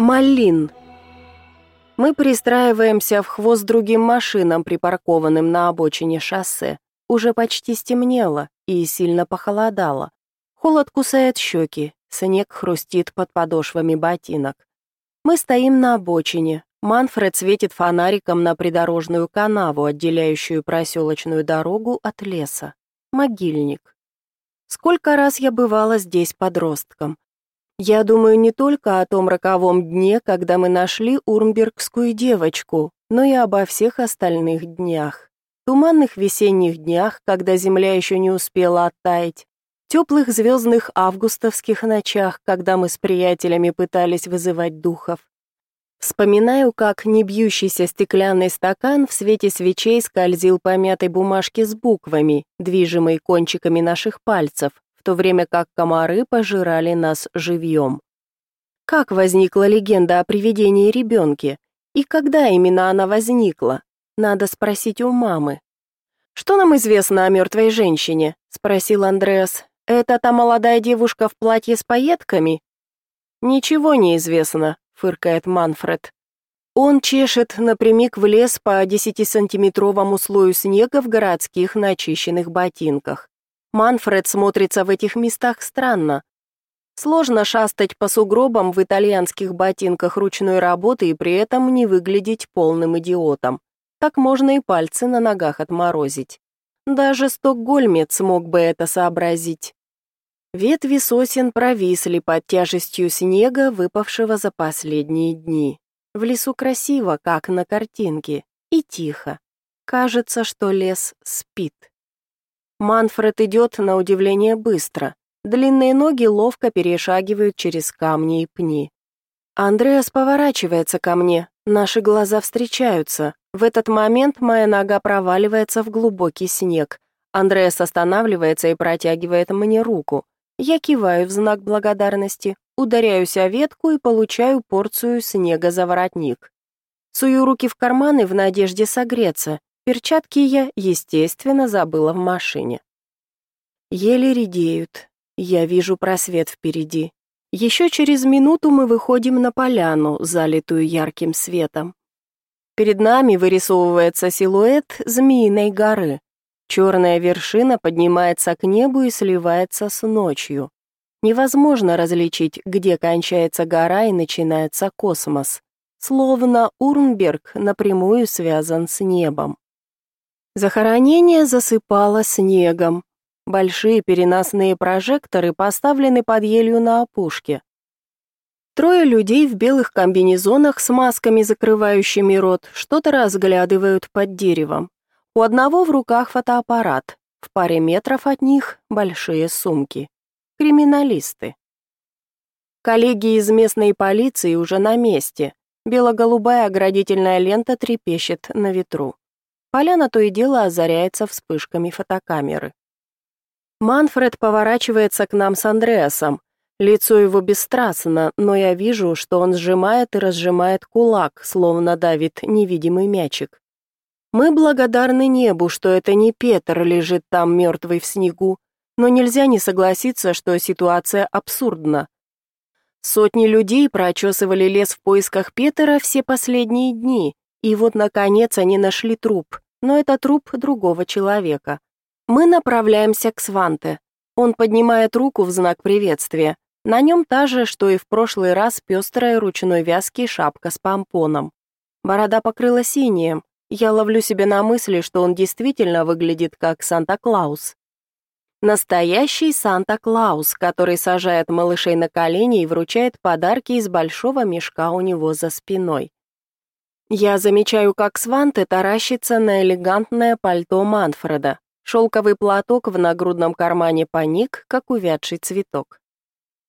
Малин. Мы пристраиваемся в хвост другим машинам, припаркованным на обочине шоссе. Уже почти стемнело и сильно похолодало. Холод кусает щеки, снег хрустит под подошвами ботинок. Мы стоим на обочине. Манфред светит фонариком на придорожную канаву, отделяющую проселочную дорогу от леса. Могильник. Сколько раз я бывала здесь подростком. Я думаю не только о том роковом дне, когда мы нашли урмбергскую девочку, но и обо всех остальных днях. Туманных весенних днях, когда земля еще не успела оттаять, теплых звездных августовских ночах, когда мы с приятелями пытались вызывать духов. Вспоминаю, как небьющийся стеклянный стакан в свете свечей скользил по мятой бумажке с буквами, движимой кончиками наших пальцев, в то время как комары пожирали нас живьем. Как возникла легенда о привидении ребенке? И когда именно она возникла? Надо спросить у мамы. «Что нам известно о мертвой женщине?» — спросил Андреас. «Это та молодая девушка в платье с пайетками?» «Ничего не известно», — фыркает Манфред. Он чешет напрямик в лес по десятисантиметровому слою снега в городских начищенных ботинках. Манфред смотрится в этих местах странно. Сложно шастать по сугробам в итальянских ботинках ручной работы и при этом не выглядеть полным идиотом. Так можно и пальцы на ногах отморозить. Даже стокгольмец смог бы это сообразить. Ветви сосен провисли под тяжестью снега, выпавшего за последние дни. В лесу красиво, как на картинке, и тихо. Кажется, что лес спит. Манфред идет на удивление быстро. Длинные ноги ловко перешагивают через камни и пни. Андреас поворачивается ко мне, наши глаза встречаются. В этот момент моя нога проваливается в глубокий снег. Андреас останавливается и протягивает мне руку. Я киваю в знак благодарности, ударяюсь о ветку и получаю порцию снега за воротник. Сую руки в карманы в надежде согреться, Перчатки я, естественно, забыла в машине. Еле редеют. Я вижу просвет впереди. Еще через минуту мы выходим на поляну, залитую ярким светом. Перед нами вырисовывается силуэт Змеиной горы. Черная вершина поднимается к небу и сливается с ночью. Невозможно различить, где кончается гора и начинается космос. Словно Урмберг напрямую связан с небом. Захоронение засыпало снегом. Большие переносные прожекторы поставлены под елью на опушке. Трое людей в белых комбинезонах с масками, закрывающими рот, что-то разглядывают под деревом. У одного в руках фотоаппарат, в паре метров от них большие сумки. Криминалисты. Коллеги из местной полиции уже на месте. Бело-голубая оградительная лента трепещет на ветру. Поляна то и дело озаряется вспышками фотокамеры. Манфред поворачивается к нам с Андреасом. Лицо его бесстрастно, но я вижу, что он сжимает и разжимает кулак, словно давит невидимый мячик. Мы благодарны небу, что это не Петр лежит там мертвый в снегу, но нельзя не согласиться, что ситуация абсурдна. Сотни людей прочесывали лес в поисках Петера все последние дни, и вот, наконец, они нашли труп, но это труп другого человека. Мы направляемся к Сванте. Он поднимает руку в знак приветствия. На нем та же, что и в прошлый раз, пестрая ручной вязки шапка с помпоном. Борода покрыла синим. Я ловлю себя на мысли, что он действительно выглядит как Санта-Клаус. Настоящий Санта-Клаус, который сажает малышей на колени и вручает подарки из большого мешка у него за спиной. Я замечаю, как Сванте таращится на элегантное пальто Манфреда. Шелковый платок в нагрудном кармане паник, как увядший цветок.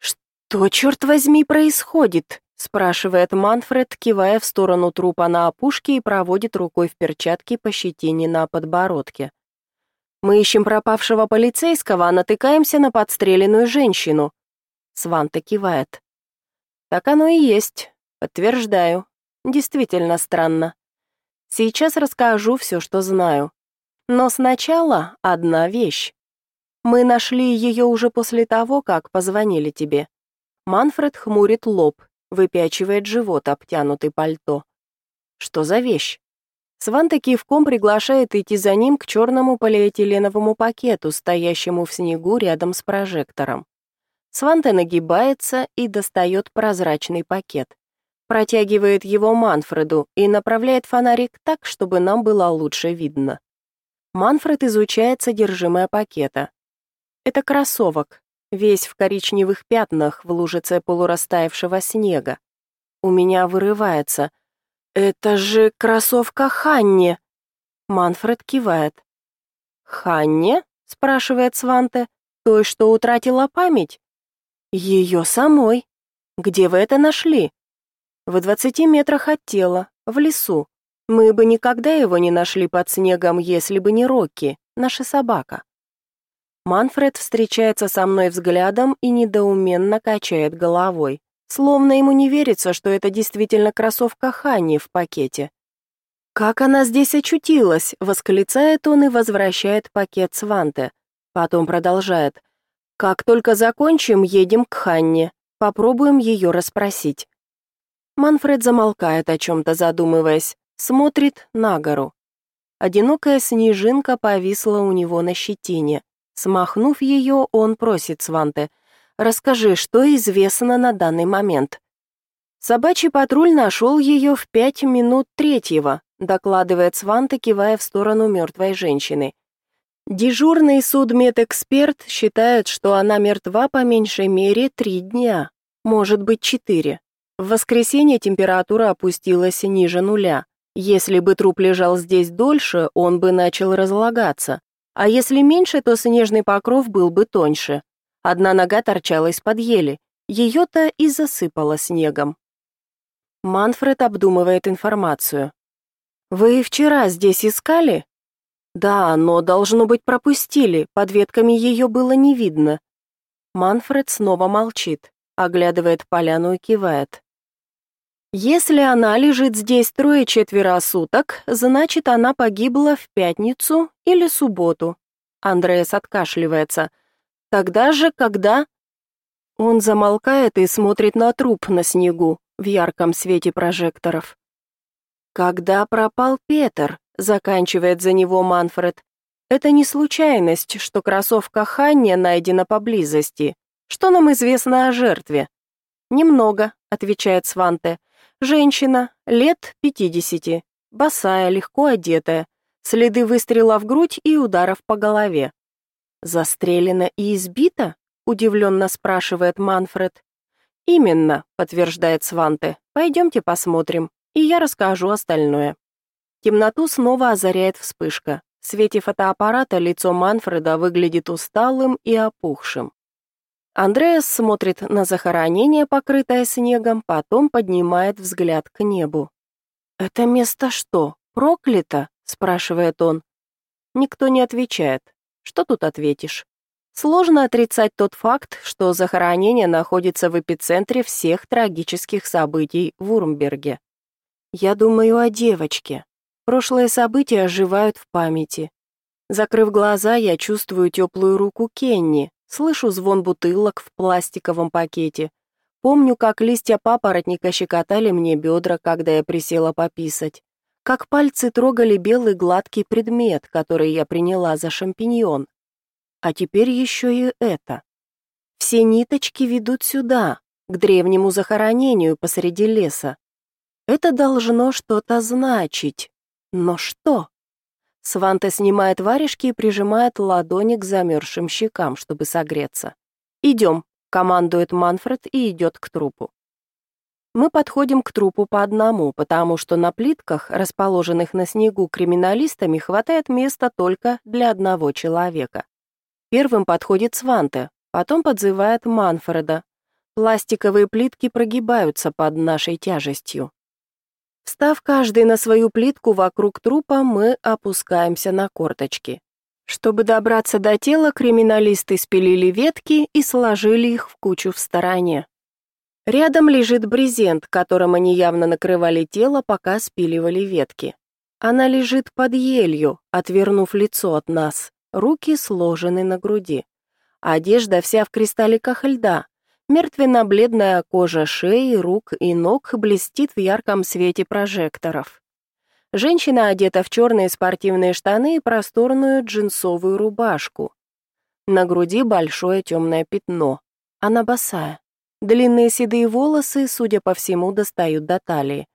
«Что, черт возьми, происходит?» — спрашивает Манфред, кивая в сторону трупа на опушке и проводит рукой в перчатке по щетине на подбородке. «Мы ищем пропавшего полицейского, а натыкаемся на подстреленную женщину». Сванта кивает. «Так оно и есть. Подтверждаю. Действительно странно. Сейчас расскажу все, что знаю. Но сначала одна вещь. Мы нашли ее уже после того, как позвонили тебе. Манфред хмурит лоб. выпячивает живот, обтянутый пальто. Что за вещь? Сванта кивком приглашает идти за ним к черному полиэтиленовому пакету, стоящему в снегу рядом с прожектором. Сванте нагибается и достает прозрачный пакет. Протягивает его Манфреду и направляет фонарик так, чтобы нам было лучше видно. Манфред изучает содержимое пакета. Это кроссовок, весь в коричневых пятнах в лужице полурастаявшего снега. У меня вырывается. «Это же кроссовка Ханни!» Манфред кивает. «Ханне?» — спрашивает Сванте. «Той, что утратила память?» Ее самой. Где вы это нашли? В двадцати метрах от тела, в лесу. Мы бы никогда его не нашли под снегом, если бы не Рокки, наша собака. Манфред встречается со мной взглядом и недоуменно качает головой, словно ему не верится, что это действительно кроссовка Ханни в пакете. «Как она здесь очутилась?» — восклицает он и возвращает пакет Сванте. Потом продолжает. Как только закончим, едем к Ханне. Попробуем ее расспросить. Манфред замолкает, о чем-то задумываясь, смотрит на гору. Одинокая снежинка повисла у него на щетине. Смахнув ее, он просит Сванте, «Расскажи, что известно на данный момент?» «Собачий патруль нашел ее в пять минут третьего», докладывает Сванте, кивая в сторону мертвой женщины. Дежурный судмедэксперт считает, что она мертва по меньшей мере три дня, может быть четыре. В воскресенье температура опустилась ниже нуля. Если бы труп лежал здесь дольше, он бы начал разлагаться. А если меньше, то снежный покров был бы тоньше. Одна нога торчала из-под ели. Ее-то и засыпало снегом. Манфред обдумывает информацию. «Вы вчера здесь искали?» Да, но, должно быть, пропустили, под ветками ее было не видно. Манфред снова молчит, оглядывает поляну и кивает. Если она лежит здесь трое-четверо суток, значит, она погибла в пятницу или субботу. Андреас откашливается. Тогда же, когда... Он замолкает и смотрит на труп на снегу в ярком свете прожекторов. Когда пропал Петр, заканчивает за него Манфред. Это не случайность, что кроссовка Ханни найдена поблизости. Что нам известно о жертве? Немного, отвечает Сванте. Женщина, лет пятидесяти, босая, легко одетая, следы выстрела в грудь и ударов по голове. Застрелена и избита? удивленно спрашивает Манфред. Именно, подтверждает Сванте. Пойдемте посмотрим и я расскажу остальное. Темноту снова озаряет вспышка. В свете фотоаппарата лицо Манфреда выглядит усталым и опухшим. Андреас смотрит на захоронение, покрытое снегом, потом поднимает взгляд к небу. «Это место что, проклято?» — спрашивает он. Никто не отвечает. Что тут ответишь? Сложно отрицать тот факт, что захоронение находится в эпицентре всех трагических событий в Урмберге. Я думаю о девочке. Прошлые события оживают в памяти. Закрыв глаза, я чувствую теплую руку Кенни, слышу звон бутылок в пластиковом пакете. Помню, как листья папоротника щекотали мне бедра, когда я присела пописать. Как пальцы трогали белый гладкий предмет, который я приняла за шампиньон. А теперь еще и это. Все ниточки ведут сюда, к древнему захоронению посреди леса. Это должно что-то значить. Но что? Сванте снимает варежки и прижимает ладони к замерзшим щекам, чтобы согреться. «Идем», — командует Манфред и идет к трупу. Мы подходим к трупу по одному, потому что на плитках, расположенных на снегу криминалистами, хватает места только для одного человека. Первым подходит Сванте, потом подзывает Манфреда. Пластиковые плитки прогибаются под нашей тяжестью. Встав каждый на свою плитку вокруг трупа, мы опускаемся на корточки. Чтобы добраться до тела, криминалисты спилили ветки и сложили их в кучу в стороне. Рядом лежит брезент, которым они явно накрывали тело, пока спиливали ветки. Она лежит под елью, отвернув лицо от нас, руки сложены на груди. Одежда вся в кристалликах льда. Мертвенно-бледная кожа шеи, рук и ног блестит в ярком свете прожекторов. Женщина одета в черные спортивные штаны и просторную джинсовую рубашку. На груди большое темное пятно. Она босая. Длинные седые волосы, судя по всему, достают до талии.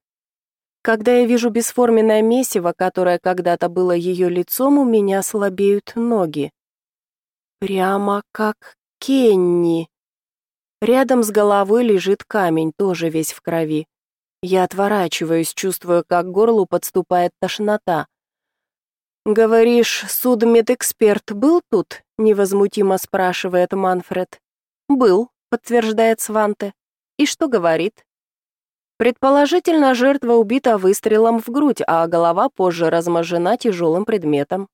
Когда я вижу бесформенное месиво, которое когда-то было ее лицом, у меня слабеют ноги. Прямо как Кенни. Рядом с головой лежит камень, тоже весь в крови. Я отворачиваюсь, чувствуя, как к горлу подступает тошнота. «Говоришь, судмедэксперт был тут?» — невозмутимо спрашивает Манфред. «Был», — подтверждает Сванте. «И что говорит?» Предположительно, жертва убита выстрелом в грудь, а голова позже размажена тяжелым предметом.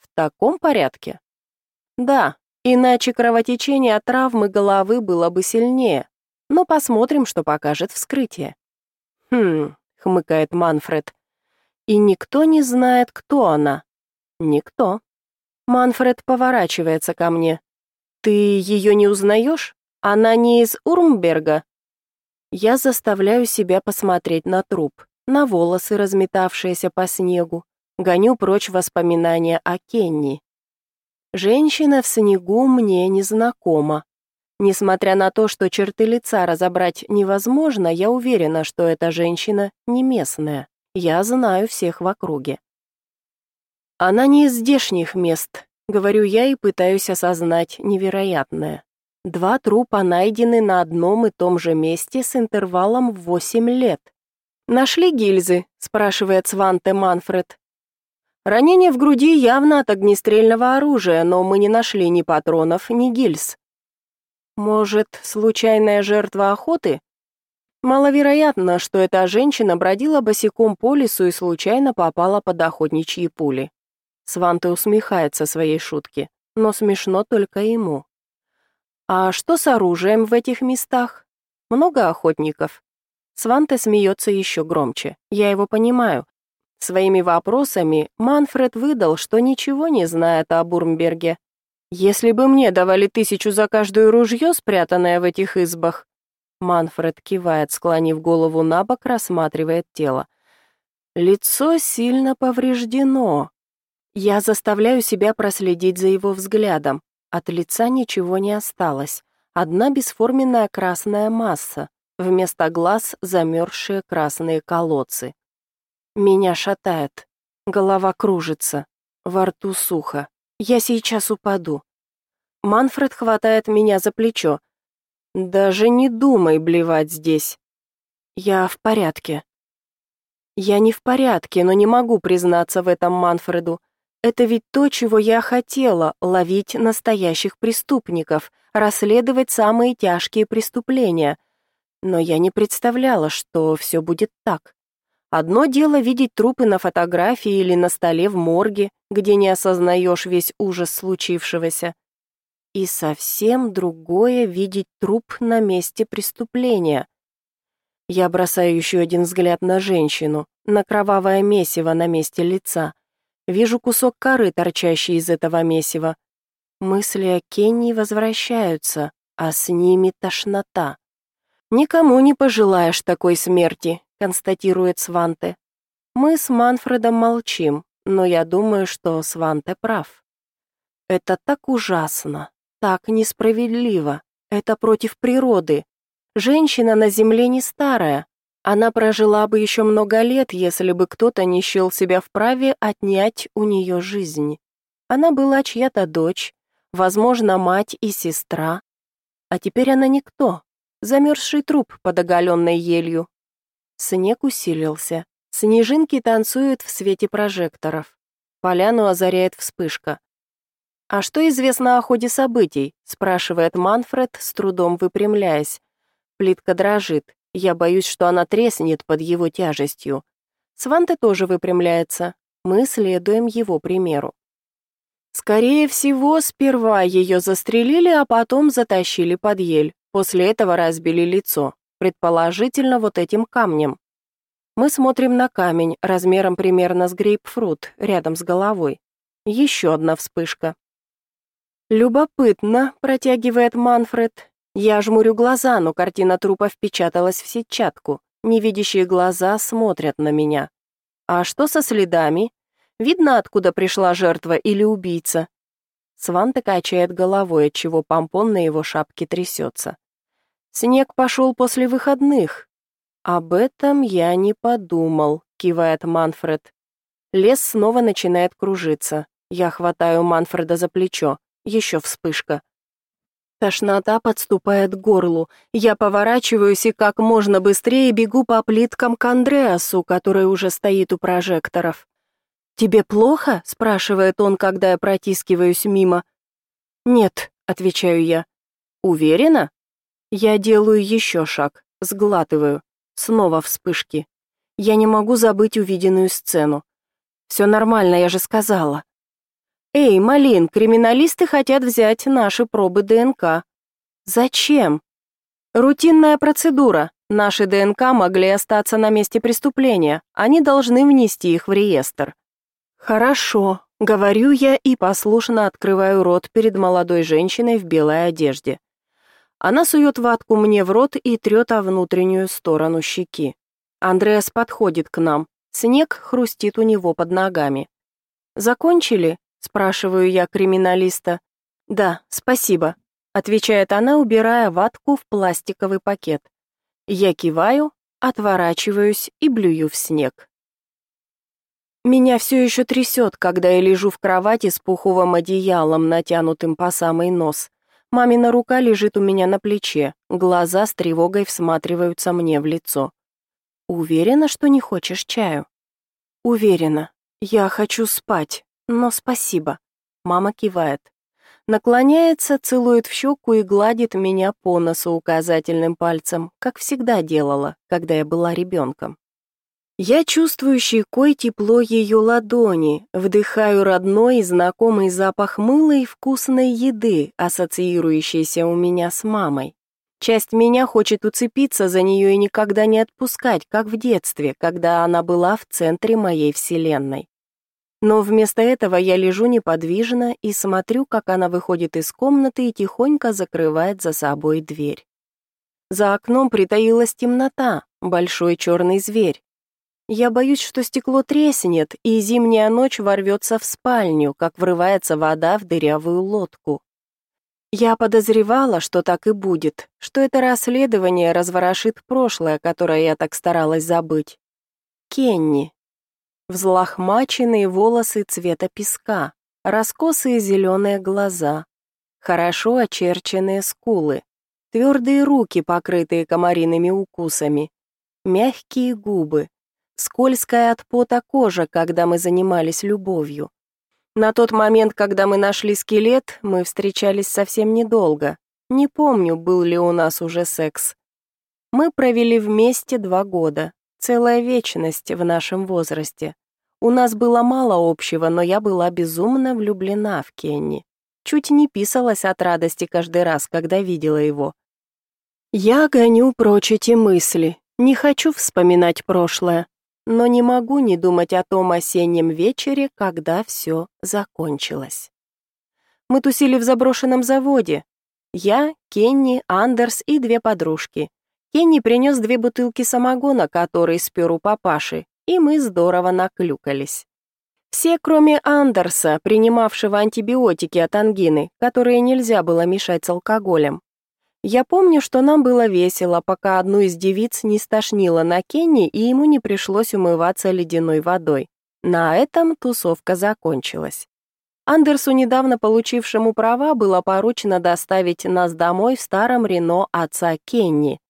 В таком порядке? Да, Иначе кровотечение от травмы головы было бы сильнее. Но посмотрим, что покажет вскрытие. Хм, хмыкает Манфред. И никто не знает, кто она. Никто. Манфред поворачивается ко мне. Ты ее не узнаешь? Она не из Урмберга. Я заставляю себя посмотреть на труп, на волосы, разметавшиеся по снегу, гоню прочь воспоминания о Кенни. Женщина в снегу мне не знакома. Несмотря на то, что черты лица разобрать невозможно, я уверена, что эта женщина не местная. Я знаю всех в округе. Она не из здешних мест, говорю я и пытаюсь осознать невероятное. Два трупа найдены на одном и том же месте с интервалом в 8 лет. «Нашли гильзы?» – спрашивает Сванте Манфред. Ранение в груди явно от огнестрельного оружия, но мы не нашли ни патронов, ни гильз. Может, случайная жертва охоты? Маловероятно, что эта женщина бродила босиком по лесу и случайно попала под охотничьи пули. Сванте усмехается своей шутке, но смешно только ему. А что с оружием в этих местах? Много охотников? Сванте смеется еще громче. Я его понимаю. Своими вопросами Манфред выдал, что ничего не знает о Бурмберге. «Если бы мне давали тысячу за каждое ружье, спрятанное в этих избах...» Манфред кивает, склонив голову на бок, рассматривает тело. Лицо сильно повреждено. Я заставляю себя проследить за его взглядом. От лица ничего не осталось. Одна бесформенная красная масса. Вместо глаз замерзшие красные колодцы. Меня шатает. Голова кружится. Во рту сухо. Я сейчас упаду. Манфред хватает меня за плечо. Даже не думай блевать здесь. Я в порядке. Я не в порядке, но не могу признаться в этом Манфреду. Это ведь то, чего я хотела ловить настоящих преступников, расследовать самые тяжкие преступления. Но я не представляла, что все будет так. Одно дело видеть трупы на фотографии или на столе в морге, где не осознаешь весь ужас случившегося. И совсем другое видеть труп на месте преступления. Я бросаю еще один взгляд на женщину, на кровавое месиво на месте лица. Вижу кусок коры, торчащий из этого месива. Мысли о Кенни возвращаются, а с ними тошнота. Никому не пожелаешь такой смерти, констатирует Сванте. Мы с Манфредом молчим, но я думаю, что Сванте прав. Это так ужасно, так несправедливо. Это против природы. Женщина на земле не старая. Она прожила бы еще много лет, если бы кто-то не счел себя вправе отнять у нее жизнь. Она была чья-то дочь, возможно, мать и сестра. А теперь она никто. Замерзший труп под оголенной елью, Снег усилился. Снежинки танцуют в свете прожекторов. Поляну озаряет вспышка. «А что известно о ходе событий?» — спрашивает Манфред, с трудом выпрямляясь. Плитка дрожит. Я боюсь, что она треснет под его тяжестью. Сванте тоже выпрямляется. Мы следуем его примеру. Скорее всего, сперва ее застрелили, а потом затащили под ель. После этого разбили лицо предположительно вот этим камнем. Мы смотрим на камень размером примерно с грейпфрут, рядом с головой. Еще одна вспышка. «Любопытно», — протягивает Манфред. Я жмурю глаза, но картина трупа впечаталась в сетчатку. Невидящие глаза смотрят на меня. А что со следами? Видно, откуда пришла жертва или убийца? Сванта качает головой, отчего помпон на его шапке трясется. Снег пошел после выходных. Об этом я не подумал, кивает Манфред. Лес снова начинает кружиться. Я хватаю Манфреда за плечо. Еще вспышка. Тошнота подступает к горлу. Я поворачиваюсь и как можно быстрее бегу по плиткам к Андреасу, который уже стоит у прожекторов. «Тебе плохо?» — спрашивает он, когда я протискиваюсь мимо. «Нет», — отвечаю я. «Уверена?» Я делаю еще шаг, сглатываю. Снова вспышки. Я не могу забыть увиденную сцену. «Все нормально, я же сказала». «Эй, Малин, криминалисты хотят взять наши пробы ДНК». «Зачем?» «Рутинная процедура. Наши ДНК могли остаться на месте преступления. Они должны внести их в реестр». «Хорошо», — говорю я и послушно открываю рот перед молодой женщиной в белой одежде. Она сует ватку мне в рот и трет о внутреннюю сторону щеки. Андреас подходит к нам. Снег хрустит у него под ногами. «Закончили?» спрашиваю я криминалиста. Да, спасибо, отвечает она, убирая ватку в пластиковый пакет. Я киваю, отворачиваюсь и блюю в снег. Меня все еще трясет, когда я лежу в кровати с пуховым одеялом, натянутым по самый нос. Мамина рука лежит у меня на плече, глаза с тревогой всматриваются мне в лицо. Уверена, что не хочешь чаю? Уверена. Я хочу спать. Но спасибо. Мама кивает. Наклоняется, целует в щеку и гладит меня по носу указательным пальцем, как всегда делала, когда я была ребенком. Я чувствую щекой тепло ее ладони, вдыхаю родной и знакомый запах мыла и вкусной еды, ассоциирующейся у меня с мамой. Часть меня хочет уцепиться за нее и никогда не отпускать, как в детстве, когда она была в центре моей вселенной. Но вместо этого я лежу неподвижно и смотрю, как она выходит из комнаты и тихонько закрывает за собой дверь. За окном притаилась темнота, большой черный зверь. Я боюсь, что стекло треснет, и зимняя ночь ворвется в спальню, как врывается вода в дырявую лодку. Я подозревала, что так и будет, что это расследование разворошит прошлое, которое я так старалась забыть. Кенни, Взлохмаченные волосы цвета песка, раскосые зеленые глаза, хорошо очерченные скулы, твердые руки, покрытые комариными укусами, мягкие губы, скользкая от пота кожа, когда мы занимались любовью. На тот момент, когда мы нашли скелет, мы встречались совсем недолго. Не помню, был ли у нас уже секс. Мы провели вместе два года, целая вечность в нашем возрасте. У нас было мало общего, но я была безумно влюблена в Кенни. Чуть не писалась от радости каждый раз, когда видела его. Я гоню прочь эти мысли, не хочу вспоминать прошлое, но не могу не думать о том осеннем вечере, когда все закончилось. Мы тусили в заброшенном заводе. Я, Кенни, Андерс и две подружки. Кенни принес две бутылки самогона, которые спер у папаши, и мы здорово наклюкались. Все, кроме Андерса, принимавшего антибиотики от ангины, которые нельзя было мешать с алкоголем. Я помню, что нам было весело, пока одну из девиц не стошнило на Кенни, и ему не пришлось умываться ледяной водой. На этом тусовка закончилась. Андерсу, недавно получившему права, было поручено доставить нас домой в старом Рено отца Кенни.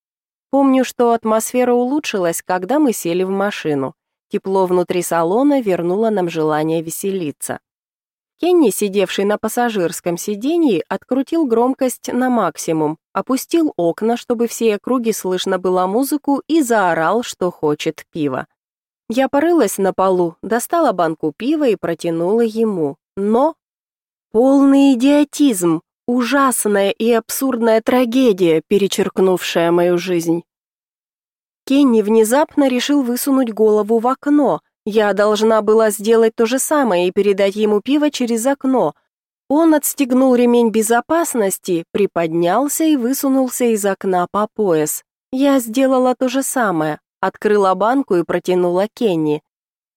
Помню, что атмосфера улучшилась, когда мы сели в машину. Тепло внутри салона вернуло нам желание веселиться. Кенни, сидевший на пассажирском сиденье, открутил громкость на максимум, опустил окна, чтобы все округи слышно было музыку, и заорал, что хочет пива. Я порылась на полу, достала банку пива и протянула ему. Но... Полный идиотизм, ужасная и абсурдная трагедия, перечеркнувшая мою жизнь. Кенни внезапно решил высунуть голову в окно. Я должна была сделать то же самое и передать ему пиво через окно. Он отстегнул ремень безопасности, приподнялся и высунулся из окна по пояс. Я сделала то же самое, открыла банку и протянула Кенни.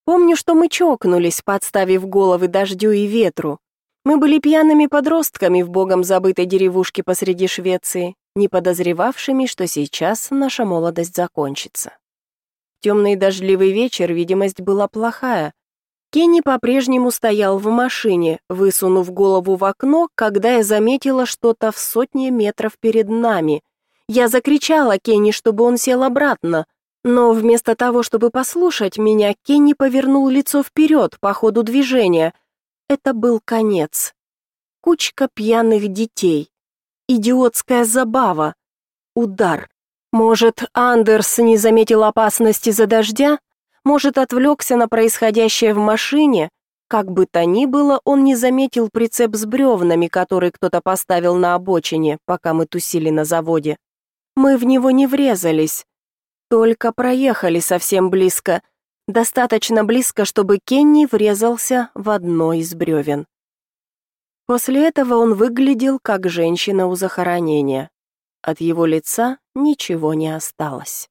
Помню, что мы чокнулись, подставив головы дождю и ветру. Мы были пьяными подростками в богом забытой деревушке посреди Швеции, не подозревавшими, что сейчас наша молодость закончится. Темный дождливый вечер видимость была плохая. Кенни по-прежнему стоял в машине, высунув голову в окно, когда я заметила что-то в сотне метров перед нами. Я закричала Кенни, чтобы он сел обратно, но вместо того, чтобы послушать меня, Кенни повернул лицо вперед по ходу движения. Это был конец. Кучка пьяных детей. Идиотская забава. Удар. Может, Андерс не заметил опасности за дождя? Может, отвлекся на происходящее в машине? Как бы то ни было, он не заметил прицеп с бревнами, который кто-то поставил на обочине, пока мы тусили на заводе. Мы в него не врезались. Только проехали совсем близко, достаточно близко, чтобы Кенни врезался в одно из бревен. После этого он выглядел как женщина у захоронения. От его лица ничего не осталось.